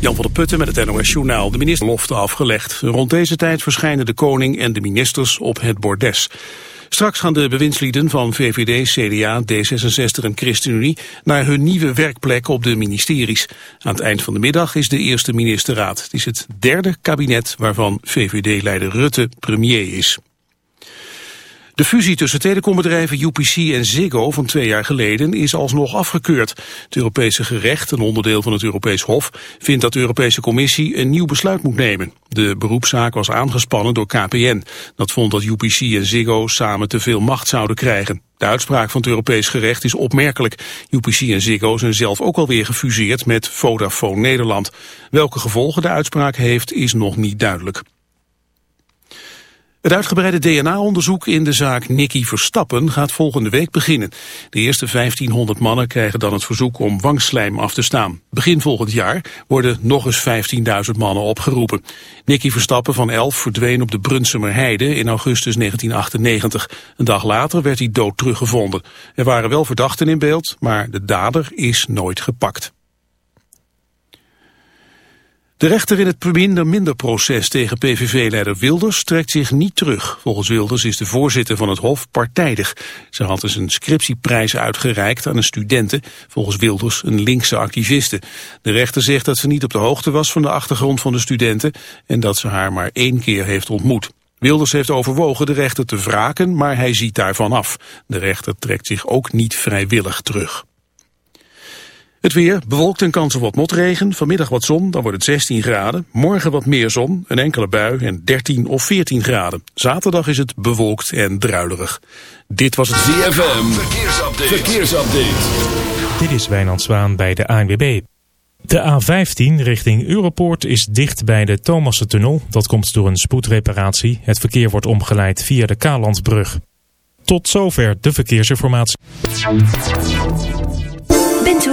Jan van der Putten met het NOS Journaal. De minister lofte afgelegd. Rond deze tijd verschijnen de koning en de ministers op het bordes. Straks gaan de bewindslieden van VVD, CDA, D66 en ChristenUnie naar hun nieuwe werkplek op de ministeries. Aan het eind van de middag is de eerste ministerraad. Het is het derde kabinet waarvan VVD-leider Rutte premier is. De fusie tussen telecombedrijven UPC en Ziggo van twee jaar geleden is alsnog afgekeurd. Het Europese gerecht, een onderdeel van het Europees Hof, vindt dat de Europese Commissie een nieuw besluit moet nemen. De beroepszaak was aangespannen door KPN. Dat vond dat UPC en Ziggo samen te veel macht zouden krijgen. De uitspraak van het Europees gerecht is opmerkelijk. UPC en Ziggo zijn zelf ook alweer gefuseerd met Vodafone Nederland. Welke gevolgen de uitspraak heeft is nog niet duidelijk. Het uitgebreide DNA-onderzoek in de zaak Nicky Verstappen gaat volgende week beginnen. De eerste 1500 mannen krijgen dan het verzoek om wangslijm af te staan. Begin volgend jaar worden nog eens 15.000 mannen opgeroepen. Nicky Verstappen van 11 verdween op de Brunsumer Heide in augustus 1998. Een dag later werd hij dood teruggevonden. Er waren wel verdachten in beeld, maar de dader is nooit gepakt. De rechter in het minder proces tegen PVV-leider Wilders trekt zich niet terug. Volgens Wilders is de voorzitter van het Hof partijdig. Ze had dus een scriptieprijs uitgereikt aan een studenten, volgens Wilders een linkse activiste. De rechter zegt dat ze niet op de hoogte was van de achtergrond van de studenten en dat ze haar maar één keer heeft ontmoet. Wilders heeft overwogen de rechter te wraken, maar hij ziet daarvan af. De rechter trekt zich ook niet vrijwillig terug. Het weer, bewolkt en kans op wat motregen. Vanmiddag wat zon, dan wordt het 16 graden. Morgen wat meer zon, een enkele bui en 13 of 14 graden. Zaterdag is het bewolkt en druilerig. Dit was het ZFM. Verkeersupdate. Verkeersupdate. Dit is Wijnand Zwaan bij de ANWB. De A15 richting Europoort is dicht bij de Thomassentunnel. Dat komt door een spoedreparatie. Het verkeer wordt omgeleid via de Kalandbrug. Tot zover de verkeersinformatie.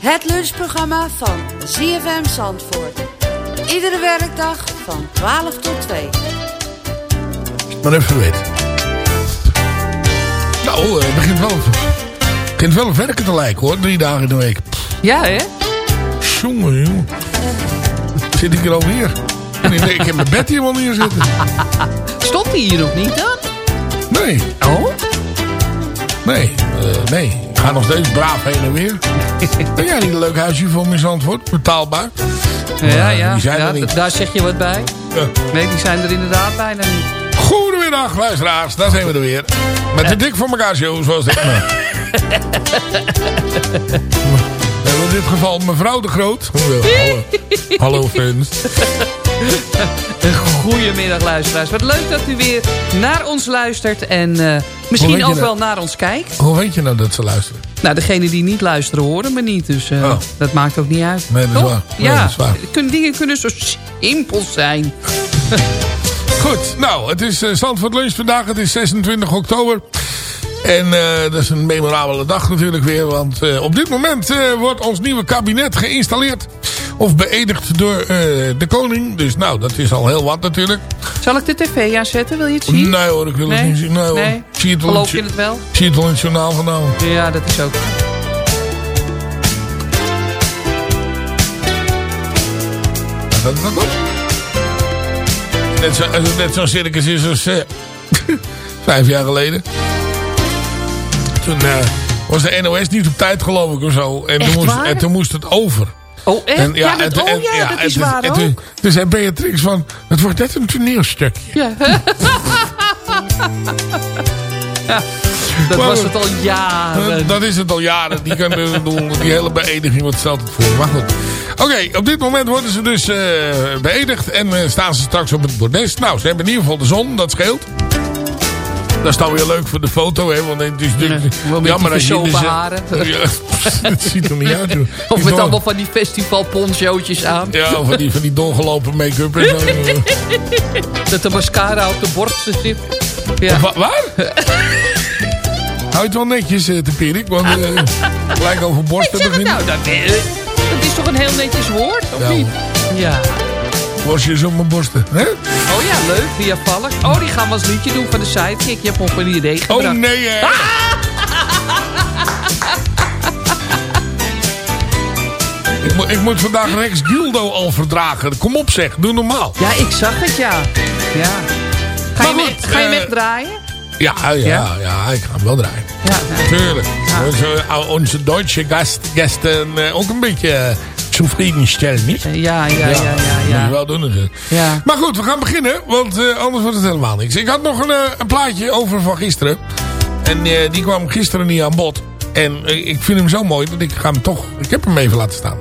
Het lunchprogramma van ZFM Zandvoort. Iedere werkdag van 12 tot 2. Maar even weten. Nou, eh, het begint wel, begint wel werken te lijken hoor. Drie dagen in de week. Ja hè? Jongen, jongen. Zit ik er alweer? En ik heb mijn bed hier wel neer zitten. Stond hij hier nog niet dan? Nee. Oh? Nee, uh, nee. Ik ga nog steeds braaf heen en weer. Ben jij niet een leuk huisje voor mijn Zandvoort? Betaalbaar. Ja, ja, ja daar zeg je wat bij. Nee, die zijn er inderdaad bijna niet. Goedemiddag, luisteraars. Daar zijn we er weer. Met de Dik voor elkaar show, zoals dit maar. in dit geval mevrouw de Groot. Hallo, Hallo friends. Goedemiddag luisteraars. Wat leuk dat u weer naar ons luistert. En uh, misschien ook wel naar ons kijkt. Hoe weet je nou dat ze luisteren? Nou, degene die niet luisteren horen me niet. Dus uh, oh. dat maakt ook niet uit. Nee, dat is waar. Nee, ja, dat is waar. Kun, dingen kunnen zo simpel zijn. Goed, nou, het is uh, Zandvoort Lunch vandaag. Het is 26 oktober. En uh, dat is een memorabele dag natuurlijk weer. Want op dit moment wordt ons nieuwe kabinet geïnstalleerd. Of beëdigd door de koning. Dus nou, dat is al heel wat natuurlijk. Zal ik de tv aanzetten? Wil je het zien? Nee hoor, ik wil nee? het niet zien. Nee, nee? Hoor. Zie het Geloof je het wel? Zie het wel in het journaal vanavond. Ja, dat is ook. Dat is dat op. Net zo'n zo, net zo circus is als vijf jaar geleden. Toen uh, was de NOS niet op tijd geloof ik of zo. En, toen moest, en toen moest het over. Oh echt? En, ja, ja, dat, en, oh, ja, dat is waar en, ook. Toen, toen zei Beatrix van, het wordt net een toneelstukje. Ja. ja. Dat maar, was het al jaren. Dat is het al jaren. Die, kan, die hele beëdiging wordt stelt het voor. Maar goed. Oké, okay, op dit moment worden ze dus uh, beëdigd. En uh, staan ze straks op het bordes. Nou, ze hebben in ieder geval de zon. Dat scheelt. Dat is dan weer leuk voor de foto, hè? Want het is natuurlijk ja, jammer als je... haren. Ja, ziet er niet uit. Hoor. Of met allemaal van die festivalponchootjes aan. Ja, van die, van die doorgelopen make-up. Dat de mascara op de borsten zit. Ja. Wa waar? Hou het wel netjes, uh, te Perik, want uh, gelijk over borsten beginnen. Nou, dat, dat is toch een heel netjes woord, of ja. niet? Ja. Borstjes op mijn borsten, hè? Oh ja, leuk, via Valk. Oh, die gaan we als liedje doen van de sidekick. Je hebt nog een idee gebracht. Oh nee, hè? Ah! ik, mo ik moet vandaag Rex Gildo al verdragen. Kom op zeg, doe normaal. Ja, ik zag het, ja. ja. Ga, je, goed, ga je draaien? Ja, ja, ja, ja, ik ga hem wel draaien. Ja, Tuurlijk. Ja. Onze, onze Duitse gast, gasten uh, ook een beetje zufriedenstellen, niet? Ja, ja, ja, ja. ja, Moet je wel doen. Ja. Maar goed, we gaan beginnen, want uh, anders wordt het helemaal niks. Ik had nog een, een plaatje over van gisteren. En die kwam gisteren niet aan bod. En ik vind hem zo mooi dat ik ga hem toch... Ik heb hem even laten staan.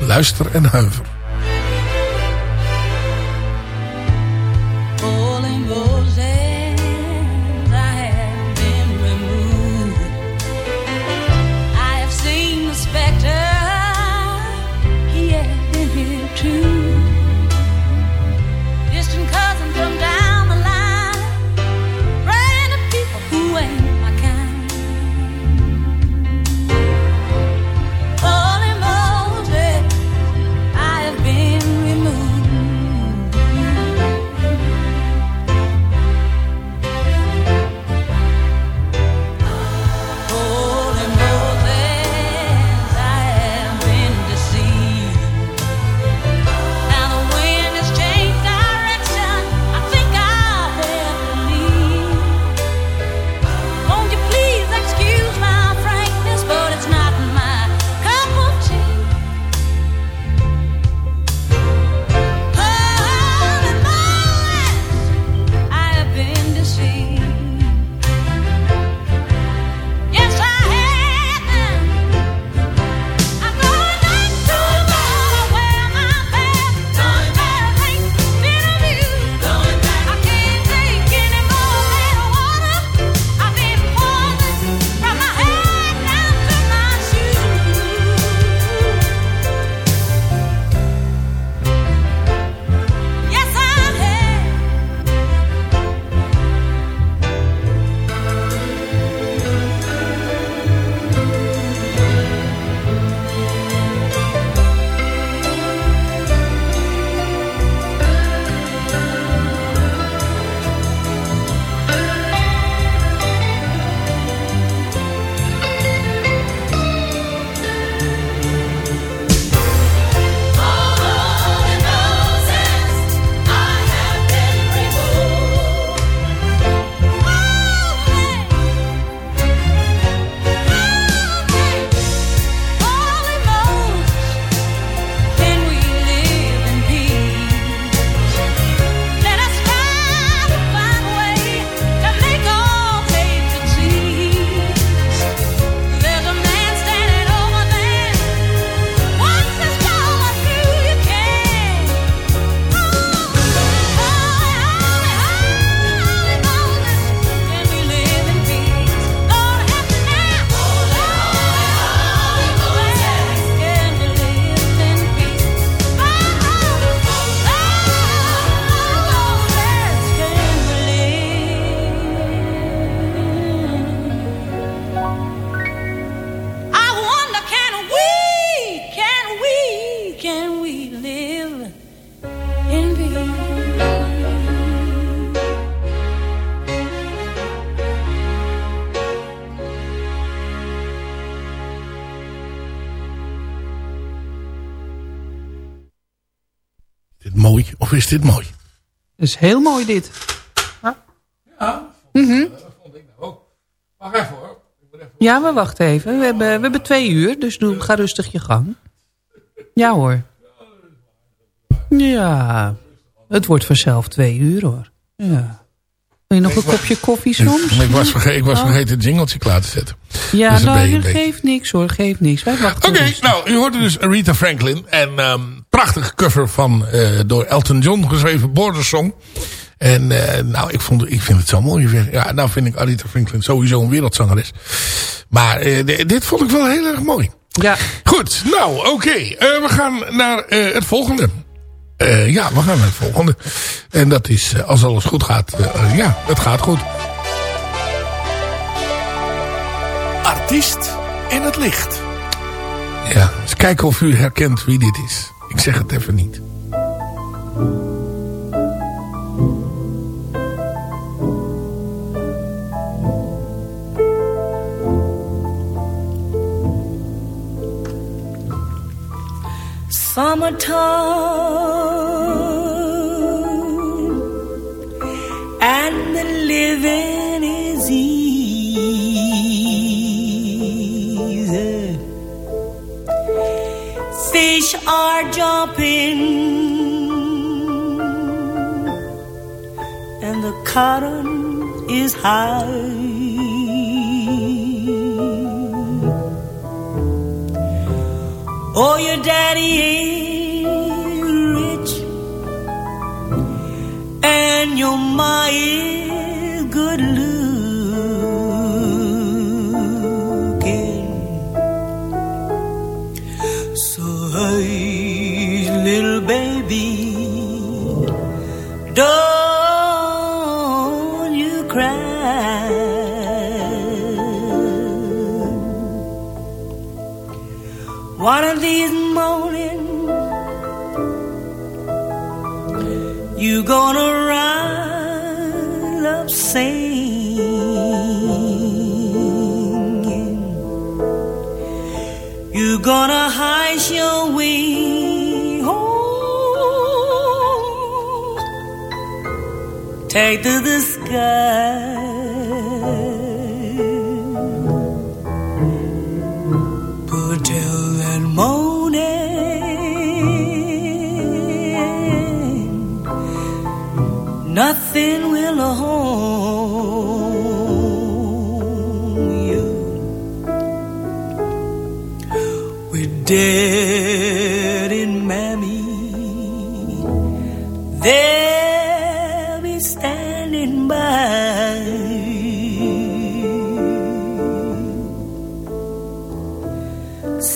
Luister en huiver. Dit mooi? Dat is heel mooi dit. Ja, Mhm. dat vond ik nou ook. Wacht even hoor. Ik moet even- Ja, maar wacht even. We hebben, we hebben twee uur, dus doe, ga rustig je gang. Ja hoor. Ja, het wordt vanzelf twee uur hoor. Ja. Wil je nog een kopje koffie soms? Ik was, verge ik was Oh. vergeten het jingletje klaar te zetten. Ja, Dus nou, geeft niks hoor, geeft niks. Wij wachten Oké, nou, u hoorde dus Aretha Franklin. En ehm prachtige cover van eh, door Elton John geschreven Border Song. En eh, nou, ik, vond, ik vind het zo mooi. Ja, nou vind ik Aretha Franklin sowieso een wereldzangeres. Maar eh, di- dit vond ik wel heel erg mooi. Ja, Goed, nou, oké. Eh, we gaan naar eh, het volgende. Eh, ja, we gaan naar het volgende. En dat is, eh, als alles goed gaat, ja, het gaat goed. Artiest in het licht. Ja, eens kijken of u herkent wie dit is. Ik zeg het even niet. summertime and the living Fish are jumping and the cotton is high. Oh, your daddy ain't rich, and your ma is good looking. Don't you cry. One of these mornings, you gonna rise up singing. You gonna hide your wing take to the sky. Till morning, nothing will hold you. We're dead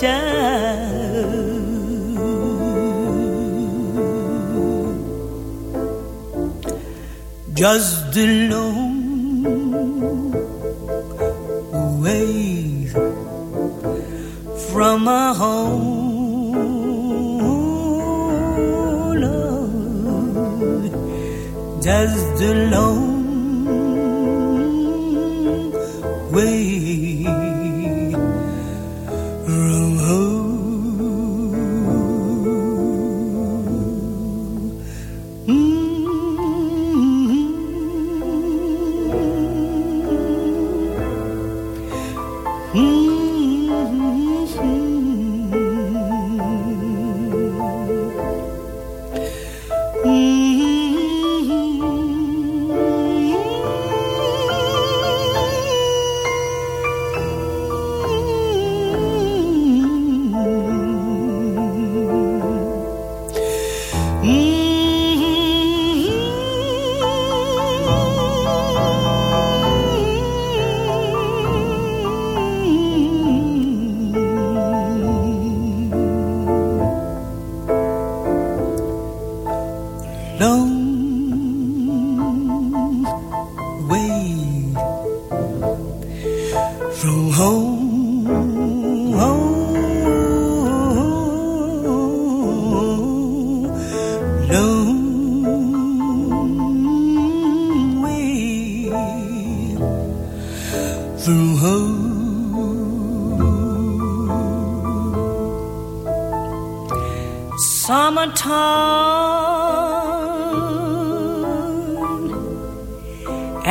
child. Just a long way from my home. Just a long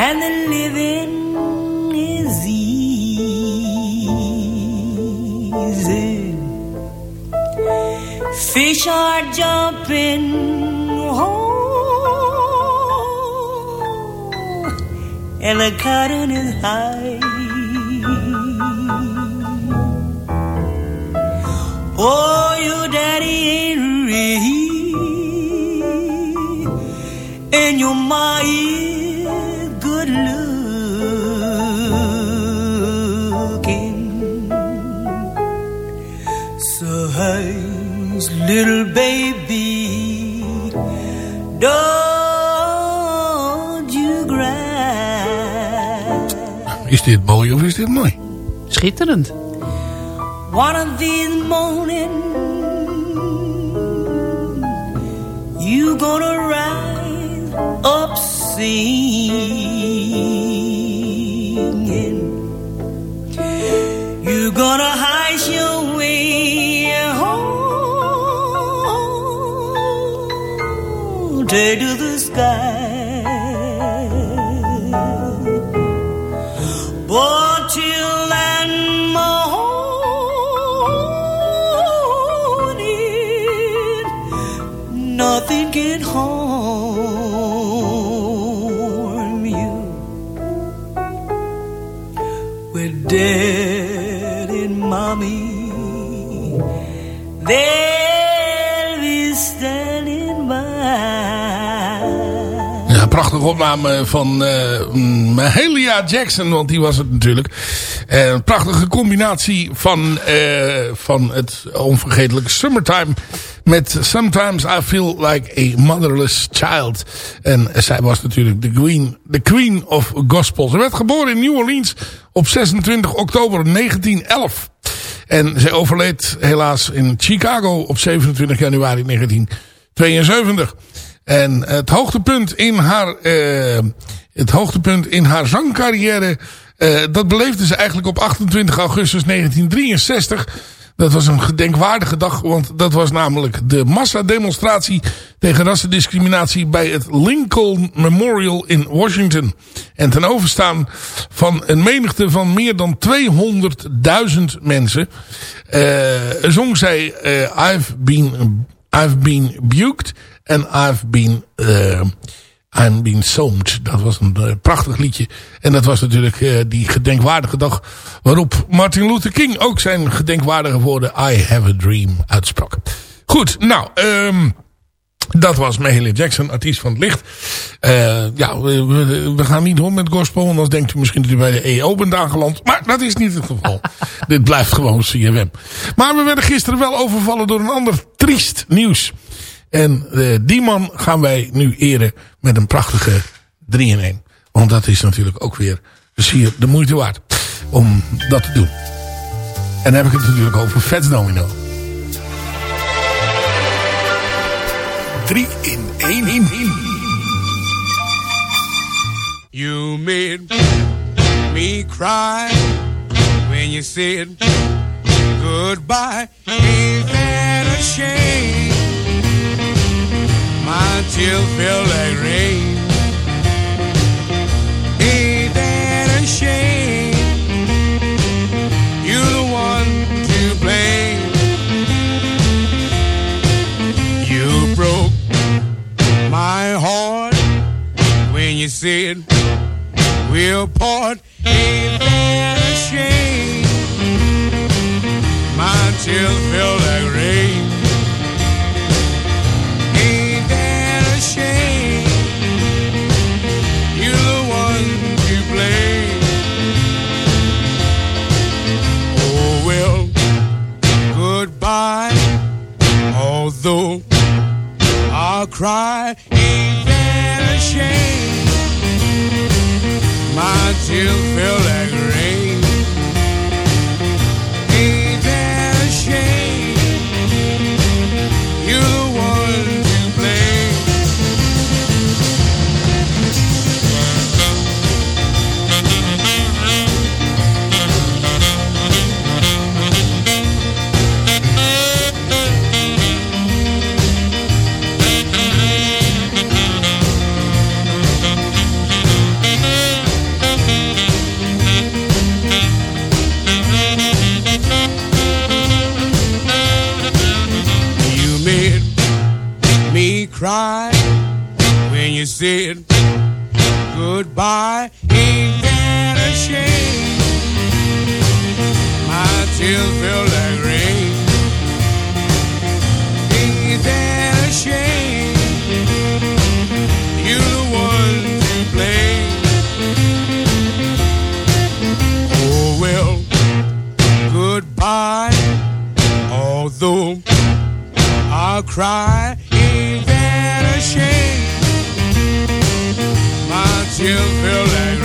and the living is easy. Fish are jumping, oh, and the cotton is high. Oh, your daddy ain't real, and your ma is little baby, don't you cry. Is dit mooi of is dit mooi? Schitterend. One of these mornings, you gonna rise up singing. You gonna hide home to the sky. That morning, nothing can harm you. With dad opname van eh Mahalia Jackson, want die was het natuurlijk. Eh, Een prachtige combinatie van, eh, van het onvergetelijke Summertime met Sometimes I Feel Like a Motherless Child. En zij was natuurlijk de queen, de queen of gospel. Ze werd geboren in New Orleans op 26 oktober 1911. En zij overleed helaas in Chicago op 27 januari 1972. En het hoogtepunt in haar, eh, het hoogtepunt in haar zangcarrière, eh, dat beleefde ze eigenlijk op 28 augustus 1963. Dat was een gedenkwaardige dag, want dat was namelijk de massademonstratie tegen rassendiscriminatie bij het Lincoln Memorial in Washington. En ten overstaan van een menigte van meer dan 200.000 mensen eh, zong zij eh, I've been, I've been buked and I've been... eh, I'm been somed. Dat was een eh, prachtig liedje. En dat was natuurlijk eh, die gedenkwaardige dag waarop Martin Luther King ook zijn gedenkwaardige woorden I have a dream uitsprak. Goed, nou, ehm dat was Mahalia Jackson, artiest van het licht. Eh, ja, we, gaan niet door met gospel, want anders denkt u misschien dat u bij de EO bent aangeland. Maar dat is niet het geval. Dit blijft gewoon CFM. Maar we werden gisteren wel overvallen door een ander triest nieuws. En eh, die man gaan wij nu eren met een prachtige 3 in 1. Want dat is natuurlijk ook weer hier de moeite waard om dat te doen. En dan heb ik het natuurlijk over Fats Domino. 3 in 1 in 1. You made me cry when you said goodbye. Ain't that a shame? My tears feel like rain. Although our cry is vanishing, my tears feel like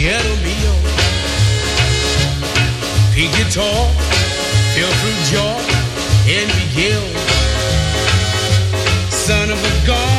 quiero mío. Pink guitar, fill fruit jar, and Miguel, son of a god.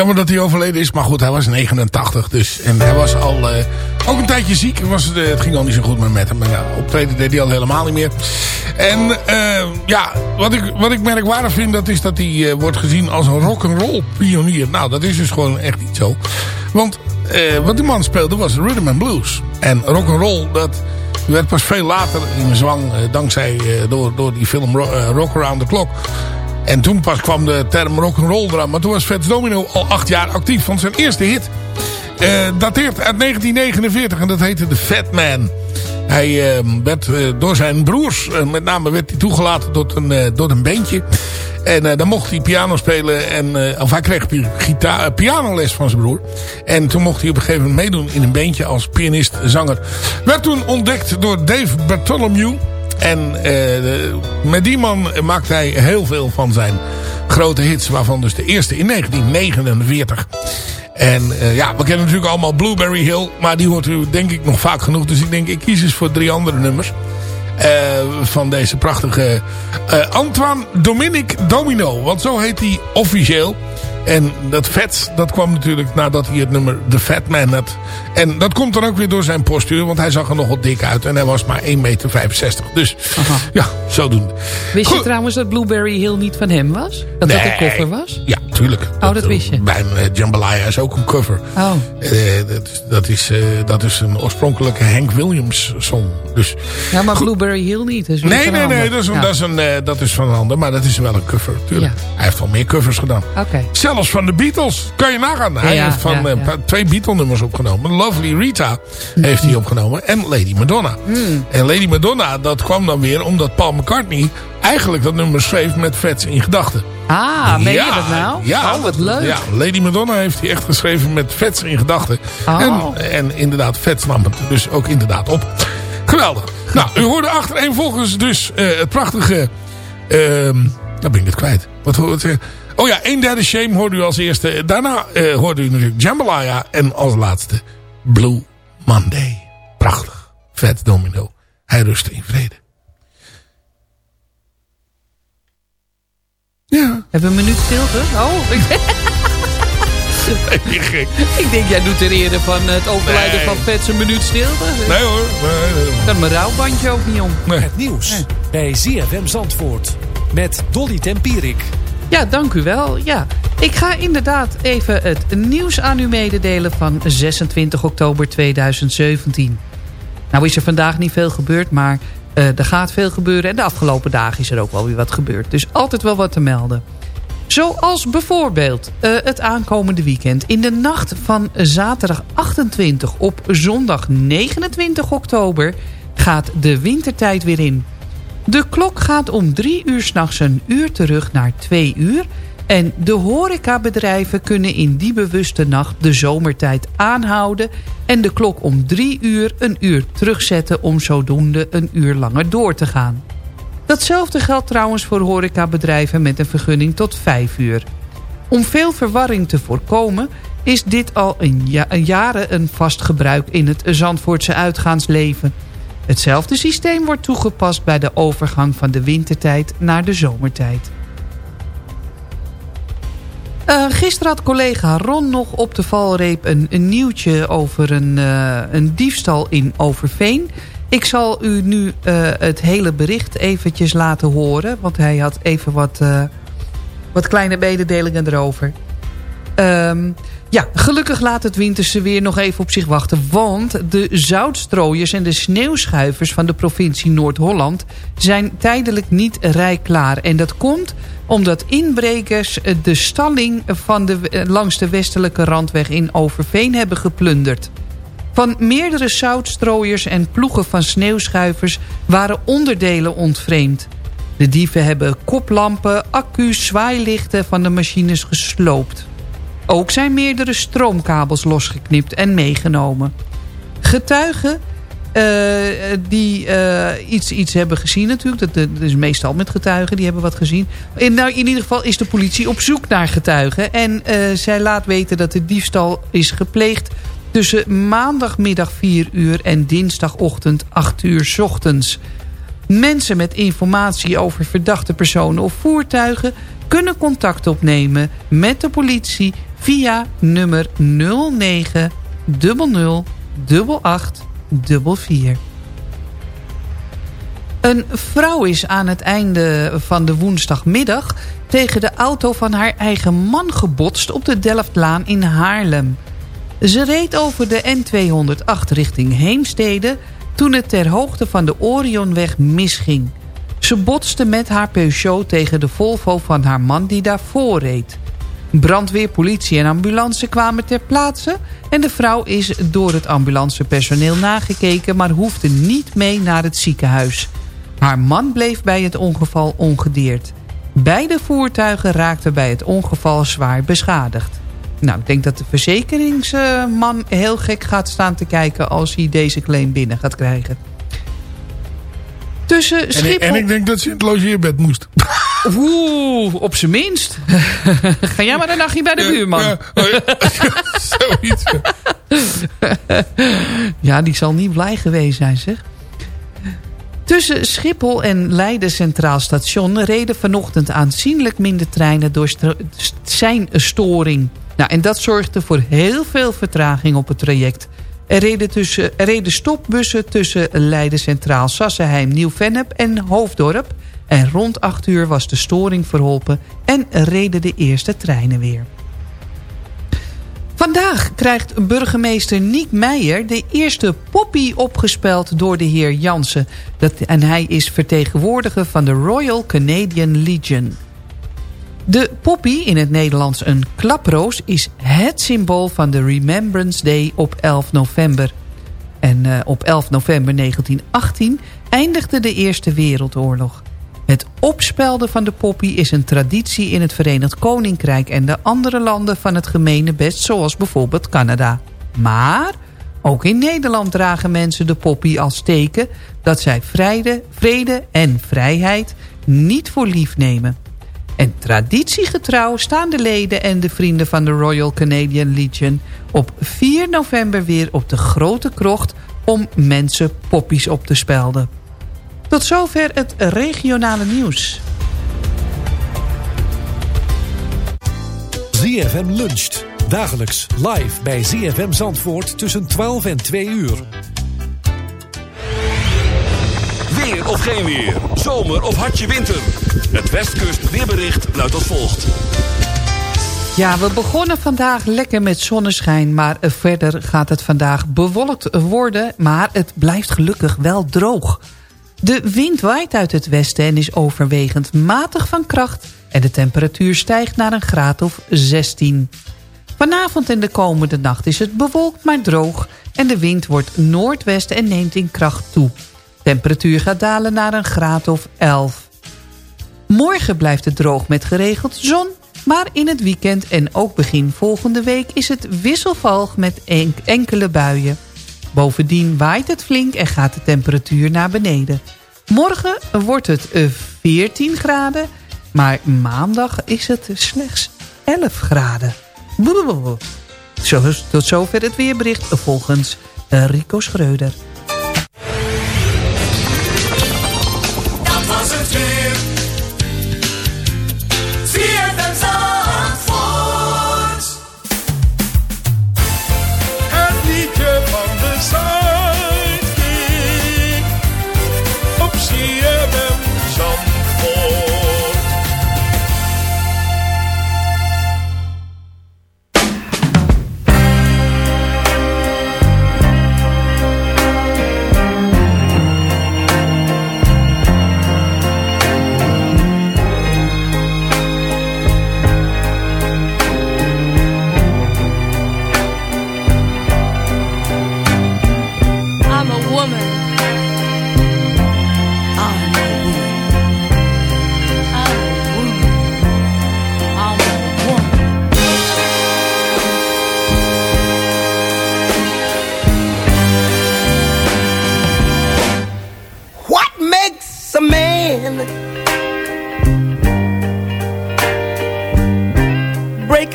Jammer dat hij overleden is. Maar goed, hij was 89. Dus, en hij was al uh, ook een tijdje ziek. Was, het ging al niet zo goed meer met hem. Maar ja, optreden deed hij al helemaal niet meer. En uh, ja, wat ik, wat ik merkwaardig vind... dat is dat hij wordt gezien als een rock'n'roll pionier. Nou, dat is dus gewoon echt niet zo. Want wat die man speelde was rhythm and blues. En rock'n'roll, dat werd pas veel later in zwang... dankzij door, door die film Rock Around the Clock... En toen pas kwam de term rock'n'roll eraan. Maar toen was Fats Domino al acht jaar actief. van zijn eerste hit uh, dateert uit 1949 en dat heette The Fat Man. Hij uh, werd uh, door zijn broers, met name werd hij toegelaten tot een, tot een bandje. En dan mocht hij piano spelen. En, of hij kreeg gitaar, pianoles van zijn broer. En toen mocht hij op een gegeven moment meedoen in een bandje als pianist-zanger. Werd toen ontdekt door Dave Bartholomew. En uh, met die man maakt hij heel veel van zijn grote hits. Waarvan dus de eerste in 1949. En uh, ja, we kennen natuurlijk allemaal Blueberry Hill. Maar die hoort u denk ik nog vaak genoeg. Dus ik denk ik kies eens voor drie andere nummers. Uh, van deze prachtige Antoine Dominic Domino. Want zo heet hij officieel. En dat vet, dat kwam natuurlijk nadat hij het nummer The Fat Man had. En dat komt dan ook weer door zijn postuur. Want hij zag er nogal dik uit. En hij was maar 1,65 meter. Dus Aha. ja, zodoende. Wist Goed. je trouwens dat Blueberry Hill niet van hem was? Dat nee. dat een cover was? Ja, tuurlijk. Oh, dat, dat wist je. Bij uh, Jambalaya is ook een cover. Oh. Uh, dat, dat, is, dat is een oorspronkelijke Hank Williams song. Dus, ja, maar goed. Blueberry Hill niet. Is nee, nee, nee. Dat is, ja. dat, is een, dat is van een ander. Maar dat is wel een cover, tuurlijk. Ja. Hij heeft wel meer covers gedaan. Oké. Okay. Zelfs van de Beatles. Kan je nagaan. Hij ja, heeft van twee Beatle nummers opgenomen. Lovely Rita heeft hij opgenomen. En Lady Madonna. Mm. En Lady Madonna, dat kwam dan weer omdat Paul McCartney eigenlijk dat nummer schreef met Vets in gedachten. Ah, meen je dat nou? Ja, oh, wat leuk. Ja, Lady Madonna heeft hij echt geschreven met Vets in gedachten. Oh. En, en inderdaad, Vets nam het dus ook inderdaad op. Geweldig. Nou, u hoorde achtereenvolgens dus uh, het prachtige... Uh, nou ben ik het kwijt. Wat hoort het? Oh ja, een derde shame hoorde u als eerste. Daarna uh, hoorde u natuurlijk Jambalaya. En als laatste Blue Monday. Prachtig. Vet domino. Hij rust in vrede. Ja. Hebben we een minuut stilte? Oh, ik... gek. ik denk, jij doet er eerder van het overlijden nee. van Vets een minuut stilte. Nee hoor. Nee, nee, nee. Kan mijn rouwbandje ook niet om. Nee. Het nieuws nee. bij ZFM Zandvoort. Met Dolly Tempierik. Ja, dank u wel. Ja, ik ga inderdaad even het nieuws aan u mededelen van 26 oktober 2017. Nou is er vandaag niet veel gebeurd, maar uh, er gaat veel gebeuren. En de afgelopen dagen is er ook wel weer wat gebeurd. Dus altijd wel wat te melden. Zoals bijvoorbeeld uh, het aankomende weekend. In de nacht van zaterdag 28 op zondag 29 oktober gaat de wintertijd weer in. De klok gaat om drie uur s'nachts een uur terug naar twee uur... en de horecabedrijven kunnen in die bewuste nacht de zomertijd aanhouden... en de klok om drie uur een uur terugzetten om zodoende een uur langer door te gaan. Datzelfde geldt trouwens voor horecabedrijven met een vergunning tot vijf uur. Om veel verwarring te voorkomen is dit al een, ja een jaren een vast gebruik in het Zandvoortse uitgaansleven... Hetzelfde systeem wordt toegepast bij de overgang van de wintertijd naar de zomertijd. Uh, gisteren had collega Ron nog op de valreep een, een nieuwtje over een, uh, een diefstal in Overveen. Ik zal u nu uh, het hele bericht eventjes laten horen. Want hij had even wat, wat kleine mededelingen erover. Um, ja, gelukkig laat het winterse weer nog even op zich wachten. Want de zoutstrooiers en de sneeuwschuivers van de provincie Noord-Holland... zijn tijdelijk niet rijklaar. En dat komt omdat inbrekers de stalling van de, langs de westelijke randweg in Overveen hebben geplunderd. Van meerdere zoutstrooiers en ploegen van sneeuwschuivers waren onderdelen ontvreemd. De dieven hebben koplampen, accu's, zwaailichten van de machines gesloopt. Ook zijn meerdere stroomkabels losgeknipt en meegenomen. Getuigen uh, die uh, iets, iets hebben gezien natuurlijk. Dat, is meestal met getuigen, die hebben wat gezien. In, nou, in ieder geval is de politie op zoek naar getuigen. En uh, zij laat weten dat de diefstal is gepleegd... tussen maandagmiddag 4 uur en dinsdagochtend 8 uur ochtends. Mensen met informatie over verdachte personen of voertuigen... kunnen contact opnemen met de politie via nummer 09 00 8844. Een vrouw is aan het einde van de woensdagmiddag... tegen de auto van haar eigen man gebotst op de Delftlaan in Haarlem. Ze reed over de N208 richting Heemstede... toen het ter hoogte van de Orionweg misging. Ze botste met haar Peugeot tegen de Volvo van haar man die daarvoor reed. Brandweer, politie en ambulance kwamen ter plaatse... en de vrouw is door het ambulancepersoneel nagekeken... maar hoefde niet mee naar het ziekenhuis. Haar man bleef bij het ongeval ongedeerd. Beide voertuigen raakten bij het ongeval zwaar beschadigd. Nou, ik denk dat de verzekeringsman heel gek gaat staan te kijken... als hij deze claim binnen gaat krijgen. Tussen Schiphol... En, en ik denk dat ze in het logeerbed moest. Oeh, op zijn minst. Ga jij maar een nachtje bij de buurman. Ja, oh Zoiets. ja, die zal niet blij geweest zijn, zeg. Tussen Schiphol en Leiden Centraal Station... reden vanochtend aanzienlijk minder treinen door zijn storing. Nou, en dat zorgde voor heel veel vertraging op het traject. Er reden, tussen, er reden stopbussen tussen Leiden Centraal, Sassenheim, Nieuw-Vennep en Hoofddorp... En rond 8 uur was de storing verholpen en reden de eerste treinen weer. Vandaag krijgt burgemeester Niek Meijer de eerste poppy opgespeld door de heer Jansen. En hij is vertegenwoordiger van de Royal Canadian Legion. De poppy, in het Nederlands een klaproos, is het symbool van de Remembrance Day op 11 november. En uh, op 11 november 1918 eindigde de Eerste Wereldoorlog. Het opspelden van de poppy is een traditie in het Verenigd Koninkrijk... en de andere landen van het gemene best, zoals bijvoorbeeld Canada. Maar ook in Nederland dragen mensen de poppy als teken... dat zij vrede, vrede en vrijheid niet voor lief nemen. En traditiegetrouw staan de leden en de vrienden van de Royal Canadian Legion... op 4 november weer op de Grote Krocht om mensen poppies op te spelden. Tot zover het regionale nieuws. ZFM luncht. Dagelijks live bij ZFM Zandvoort tussen 12 en 2 uur. Weer of geen weer. Zomer of hartje winter. Het Westkust weerbericht luidt als volgt. Ja, we begonnen vandaag lekker met zonneschijn... maar verder gaat het vandaag bewolkt worden... maar het blijft gelukkig wel droog. De wind waait uit het westen en is overwegend matig van kracht... en de temperatuur stijgt naar een graad of 16. Vanavond en de komende nacht is het bewolkt maar droog... en de wind wordt noordwest en neemt in kracht toe. Temperatuur gaat dalen naar een graad of 11. Morgen blijft het droog met geregeld zon... maar in het weekend en ook begin volgende week... is het wisselvalg met enkele buien... Bovendien waait het flink en gaat de temperatuur naar beneden. Morgen wordt het 14 graden, maar maandag is het slechts 11 graden. Zo, tot zover het weerbericht volgens Rico Schreuder.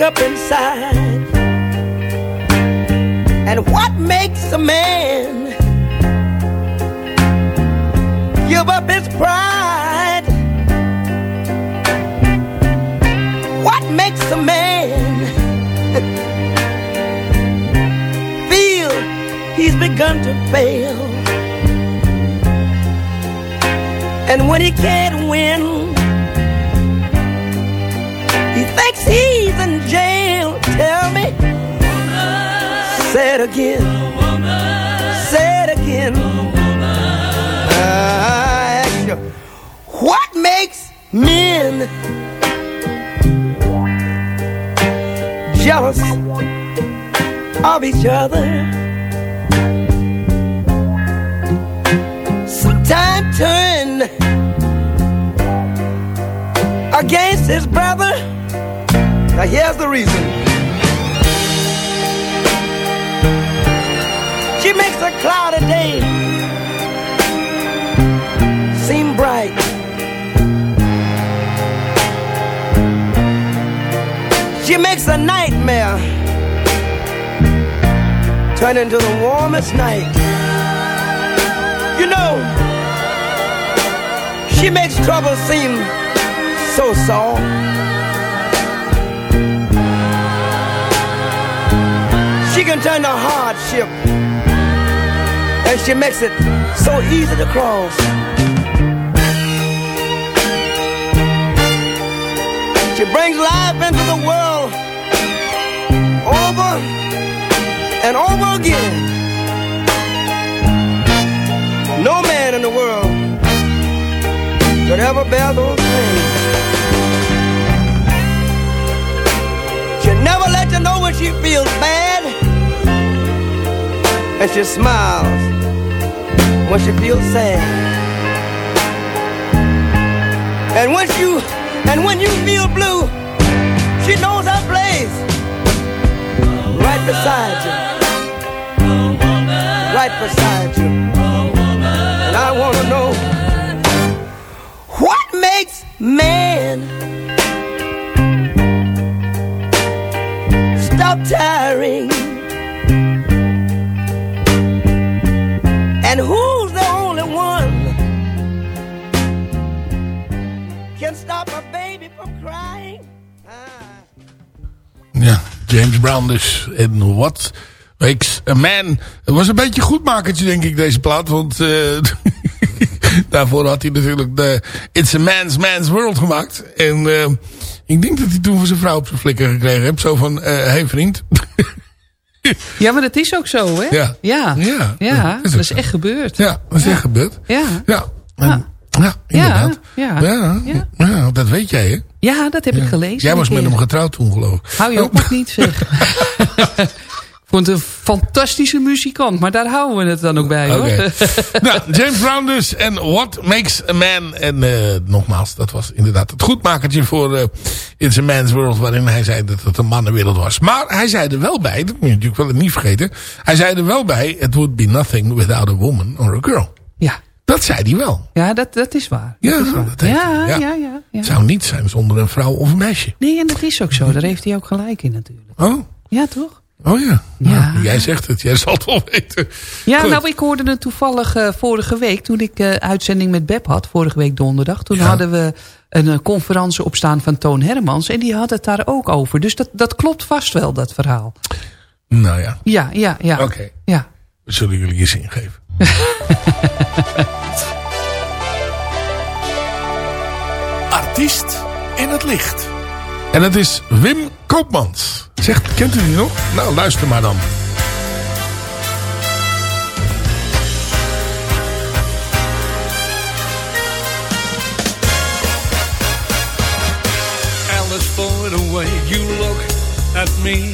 up inside. And what makes a man give up his pride? What makes a man feel he's begun to fail? And when he can't win thinks he's in jail. Tell me, say it again, say it again. I ask you, what makes men jealous of each other? Sometimes turn against his. Now here's the reason. She makes a cloudy day seem bright. She makes a nightmare turn into the warmest night. You know, she makes trouble seem so soft. Turn the hardship and she makes it so easy to cross. She brings life into the world over and over again. No man in the world could ever bear those things. She never let you know when she feels bad, and she smiles when she feels sad. And when you and when you feel blue, she knows her place right beside you. Right beside you. And I want to know what makes man stop tiring? James Brown dus. En What Makes a Man. Het was een beetje een goedmakertje denk ik deze plaat. Want uh, daarvoor had hij natuurlijk de It's a Man's Man's World gemaakt. En uh, ik denk dat hij toen van zijn vrouw op zijn flikker gekregen heeft. Zo van, uh, hey vriend. ja, maar dat is ook zo hè? Ja. Ja, ja, ja dat is, echt gebeurd. Ja, dat is echt gebeurd. Ja. Ja. En, ja, inderdaad. Ja, ja. Ja, ja. dat weet jij, hè? Ja, dat heb ik gelezen. Jij was met hem getrouwd toen, geloof ik. Hou je ook nog niet, zeg. Ik vond een fantastische muzikant, maar daar houden we het dan ook bij, okay. hoor. nou, James Brown dus. En What Makes a Man. En uh, nogmaals, dat was inderdaad het goedmakertje voor uh, It's a Man's World. Waarin hij zei dat het een mannenwereld was. Maar hij zei er wel bij, dat moet je natuurlijk wel niet vergeten. Hij zei er wel bij, it would be nothing without a woman or a girl. Ja. Dat zei hij wel. Ja, dat, dat is waar. Ja, dat is waar. Dat ja, ja. ja, ja, Het zou niet zijn zonder een vrouw of een meisje. Nee, en dat is ook zo. Daar heeft hij ook gelijk in natuurlijk. Oh. Ja, toch? Oh ja. ja. Nou, jij zegt het. Jij zal het wel weten. Ja, Goed. nou ik hoorde het toevallig uh, vorige week. Toen ik uh, uitzending met Beb had. Vorige week donderdag. Toen Ja. hadden we een uh, conferentie opstaan van Toon Hermans. En die had het daar ook over. Dus dat, dat klopt vast wel, dat verhaal. Nou ja. Ja, ja, ja. Oké. Ja. We zullen jullie eens ingeven. Artiest in het licht. En dat is Wim Koopmans. Zegt, kent u die nog? Nou, luister maar dan. Alice, for the way you look at me.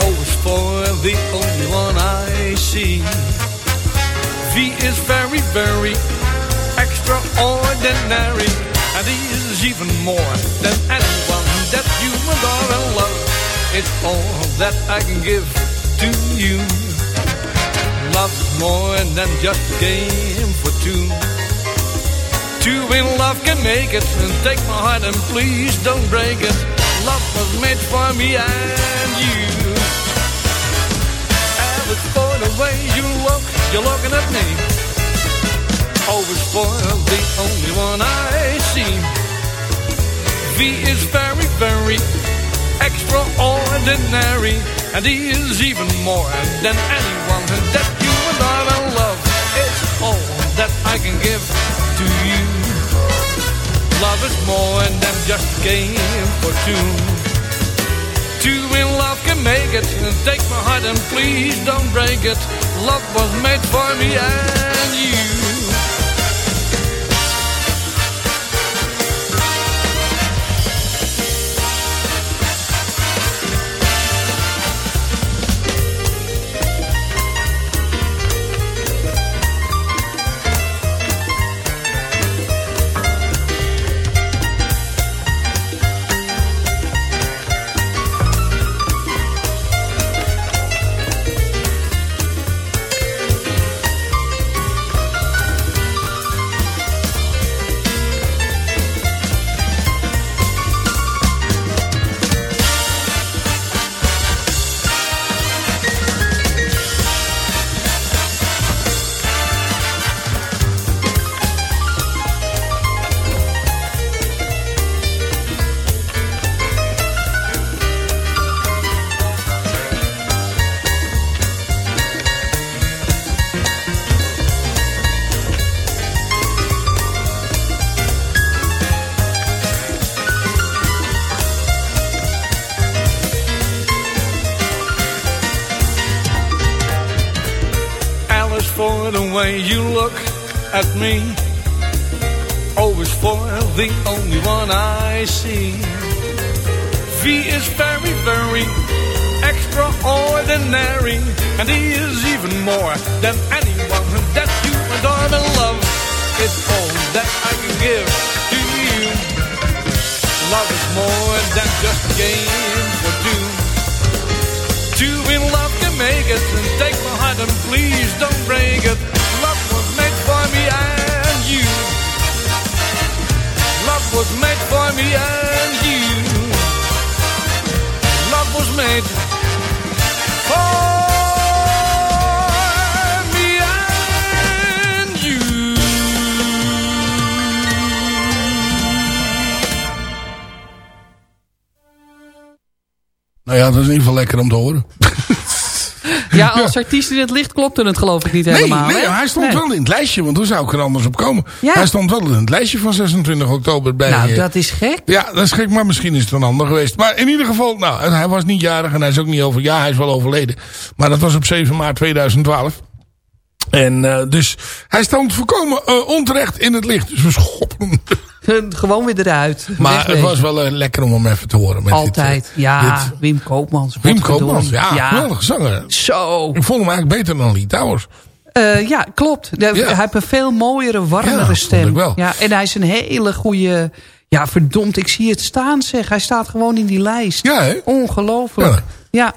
Always for the only one I see. V is very, very extraordinary. Is even more than anyone that you adore and love. It's all that I can give to you. Love's more than just a game for two. Two in love can make it. And take my heart and please don't break it. Love was made for me and you. And it's for the way you look, you're looking at me. Always for the only one I see. V is very, very extraordinary. And he is even more than anyone that you and I will love. It's all that I can give to you. Love is more than just a game for two. Two in love can make it. Take my heart and please don't break it. Love was made for me and you. At me. Always for the only one I see. V is very, very extraordinary. And he is even more than anyone that you adore and love. It's all that I can give to you. Love is more than just a game for two. Two in love can make it. And take my heart and please don't break it. Was made for me and you. Love was made for me and you. Nou ja, dat is in ieder geval lekker om te horen. Ja, als artiest in het licht klopte het geloof ik niet helemaal. Nee, nee hè? hij stond Nee. wel in het lijstje, want hoe zou ik er anders op komen? Hij stond wel in het lijstje van 26 oktober bij... Nou, eh, dat is gek. Ja, dat is gek, maar misschien is het een ander geweest. Maar in ieder geval, nou, hij was niet jarig en hij is ook niet over... Ja, hij is wel overleden. Maar dat was op 7 maart 2012. En eh, dus hij stond voorkomen eh, onterecht in het licht. Dus we schoppen hem. Gewoon weer eruit. Maar het was wel eh, lekker om hem even te horen. Met Altijd. Dit, eh, ja, dit- Wim Koopmans. Wim. Koopmans, ja, geweldige zanger. Zo. Ik vond hem eigenlijk beter dan Lee Towers. Eh, ja, klopt. Ja. Hij heeft een veel mooiere, warmere Ja, stem. wel. Ja, en hij is een hele goede... Ja, verdomd, ik zie het staan zeg. Hij staat gewoon in die lijst. Ja? Ongelooflijk. Ja. Ja.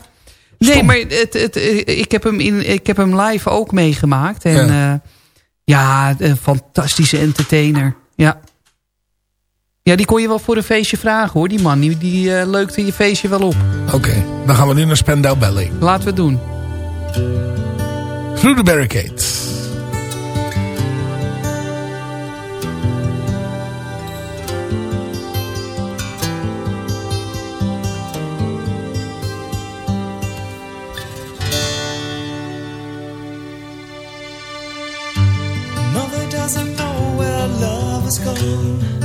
Nee, Stom. maar het, het, ik, heb hem in, ik heb hem live ook meegemaakt. En Ja. ja, ja een fantastische entertainer. Ja. Ja, die kon je wel voor een feestje vragen hoor. Die man, die, die eh, leukte je feestje wel op. Oké, dan gaan we nu naar Spandau Ballet. Laten we het doen. Through the Barricades. Mother doesn't know where love has gone.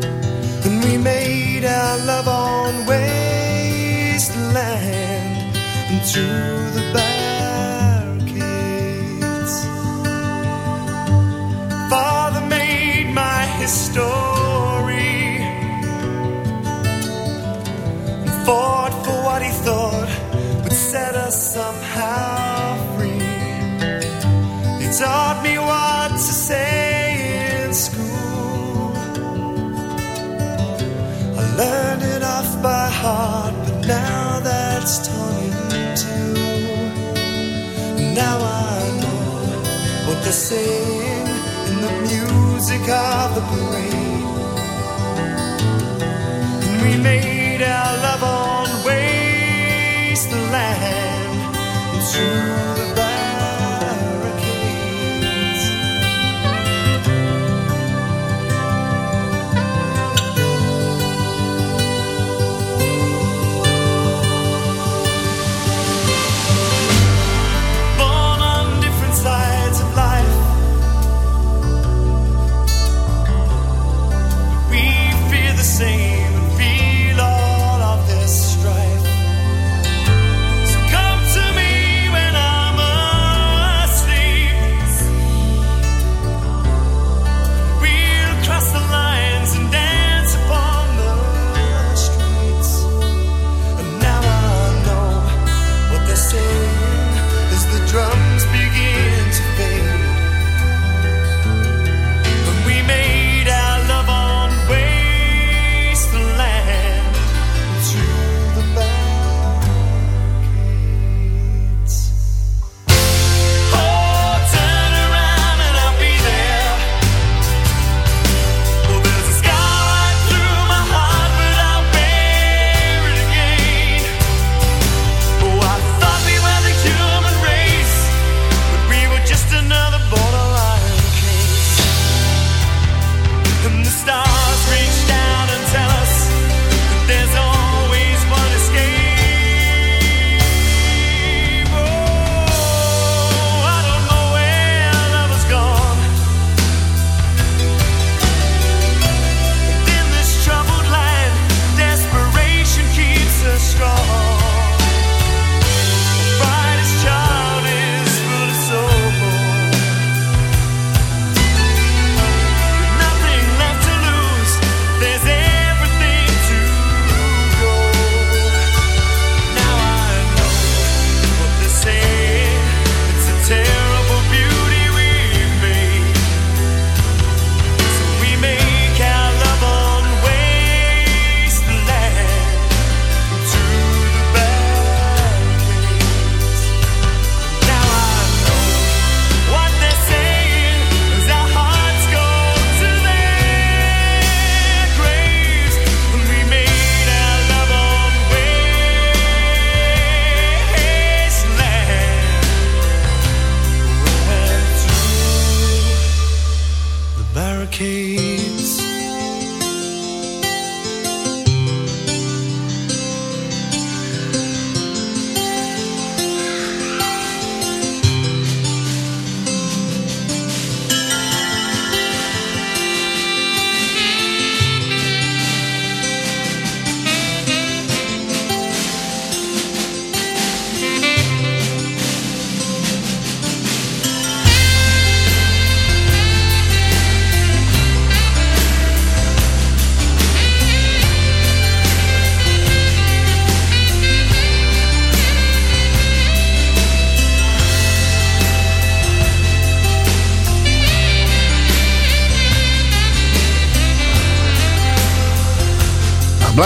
Through the barricades. Father made my history and fought for what he thought would set us somehow free. He taught me what to say in school. I learned it off by heart, they're saying in the music of the parade. And we made our love on wasteland through the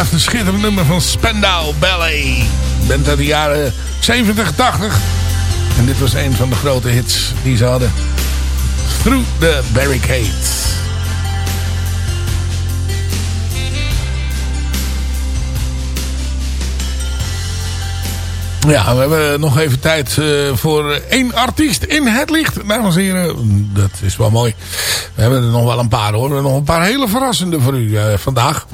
Het blijft een schitterend nummer van Spandau Ballet. Bent uit de jaren 70, 80. En dit was een van de grote hits die ze hadden. Through the Barricades. Ja, we hebben nog even tijd eh, voor één artiest in het licht. Dames en heren, dat is wel mooi. We hebben er nog wel een paar hoor. Nog een paar hele verrassende voor u eh, vandaag.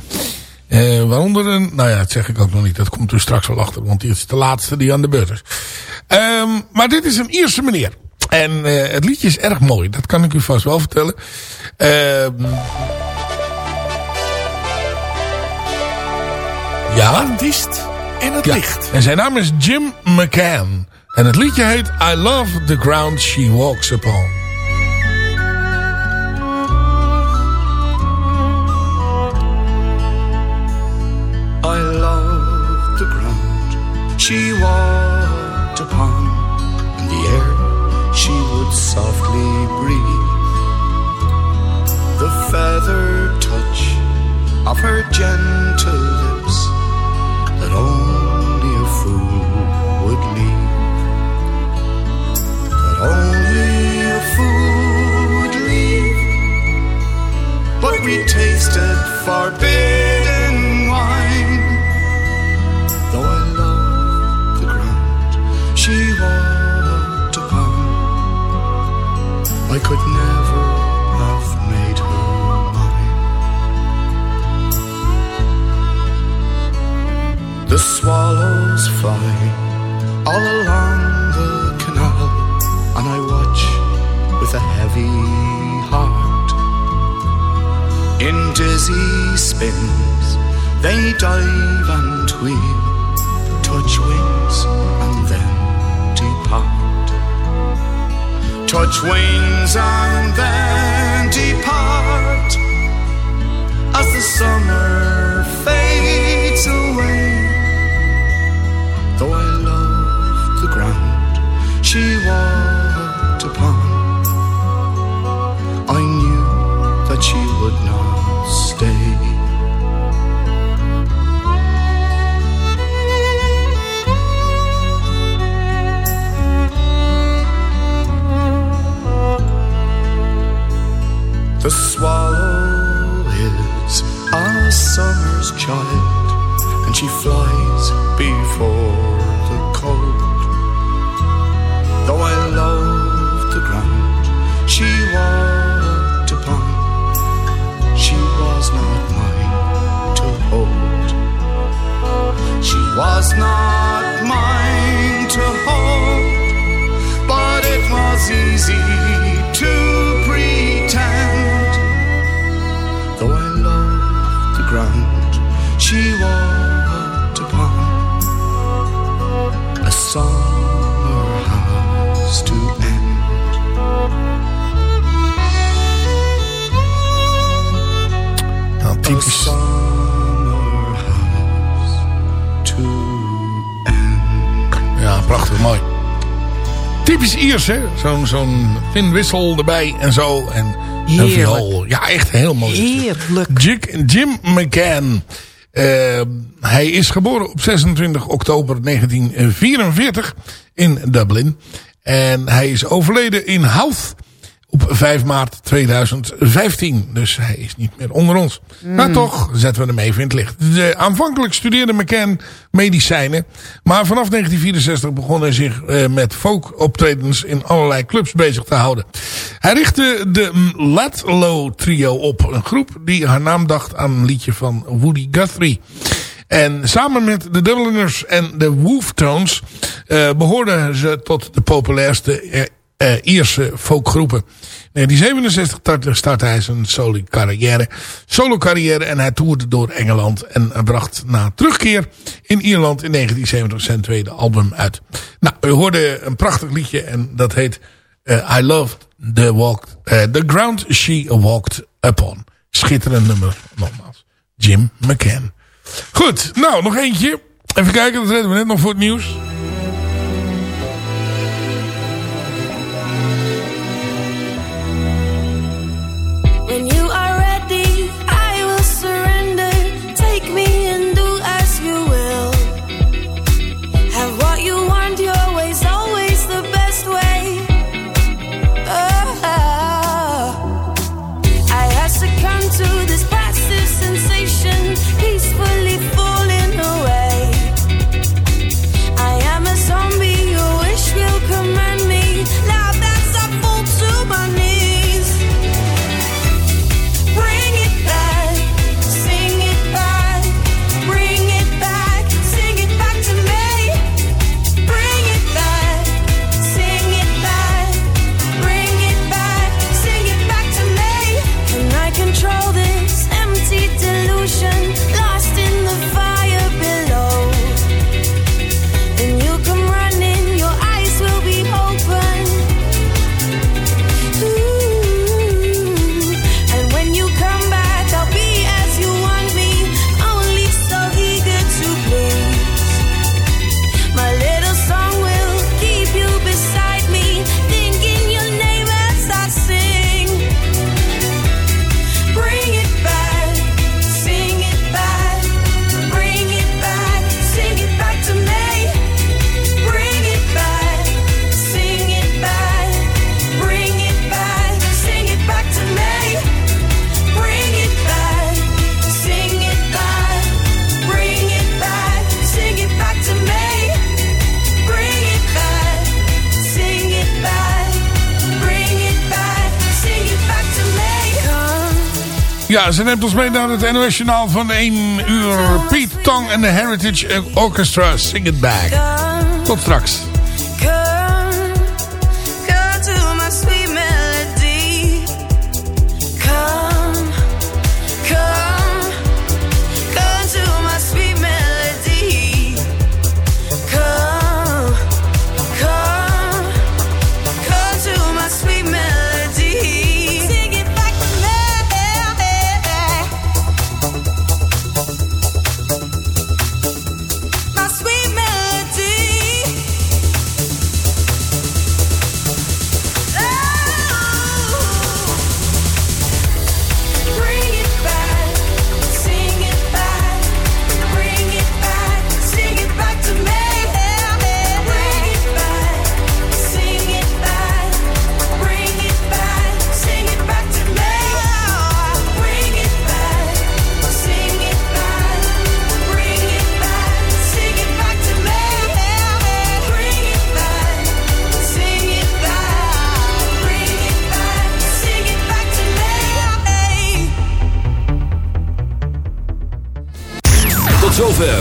Eh, waaronder een, nou ja, dat zeg ik ook nog niet. Dat komt u straks wel achter, want die is de laatste die aan de beurt is. Ehm, maar dit is een Ierse meneer. En eh, het liedje is erg mooi, dat kan ik u vast wel vertellen. Ehm ja. Artiest in het Ja. licht. En zijn naam is Jim McCann. En het liedje heet I Love the Ground She Walks Upon. she walked upon, and the air she would softly breathe. The feather touch of her gentle lips that only a fool would leave. That only a fool would leave. But we tasted forbidden. could never have made her mine. The swallows fly all along the canal, and I watch with a heavy heart. In dizzy spins, they dive and weave, touch wings. Touch wings and then depart as the summer fades away. Though I love the ground she walked summer's child, and she flies before the cold. Though I love the ground she walked upon, she was not mine to hold. She was not Typisch Iers, hè? Zo'n zo'n Wissel erbij en zo. En een viool. Ja, echt heel mooi. Heerlijk. Jim, Jim McCann. Eh, hij is geboren op 26 oktober 1944 in Dublin. En hij is overleden in Houth op 5 maart 2015. Dus hij is niet meer onder ons. Maar toch zetten we hem even in het licht. De, aanvankelijk studeerde McCann medicijnen. Maar vanaf 1964 begon hij zich eh, met folk optredens in allerlei clubs bezig te houden. Hij richtte de Latlo Trio op. Een groep die haar naam dacht aan een liedje van Woody Guthrie. En samen met de Dubliners en de Wolftones eh behoorden ze tot de populairste eh, Ierse folkgroepen. In 1967 startte hij zijn solo carrière, solo carrière en hij toerde door Engeland en bracht na terugkeer in Ierland in 1970 zijn tweede album uit. Nou, u hoorde een prachtig liedje en dat heet eh, I Loved the, walk, eh, the Ground She Walked Upon. Schitterend nummer, nogmaals. Jim McCann. Goed, nou nog eentje. Even kijken, dat redden we net nog voor het nieuws. Ja, ze neemt ons mee naar het NOS Journaal van 1 uur. Pete Tong en de Heritage Orchestra. Sing it back. Tot straks.